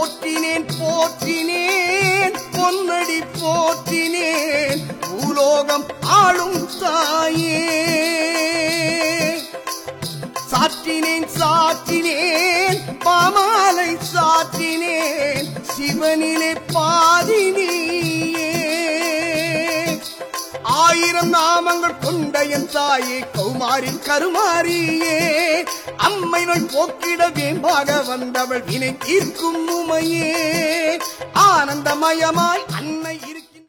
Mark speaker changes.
Speaker 1: போற்றினேன் போற்றினேன் பொன்னடி போற்றினேன் பூலோகம் ஆளும் தாயே. சாற்றினேன் சாற்றினேன் பாமாலை சாற்றினேன் சிவனிலே பாதினியே ஆயிரம் நாமங்கள் கொண்ட என் தாயே கௌமாரி கருமாரியே அம்மை நோய் போக்கிட வேம்பாக வந்தவள் வினை தீர்க்கும் உமையே. ஆனந்தமயமாய்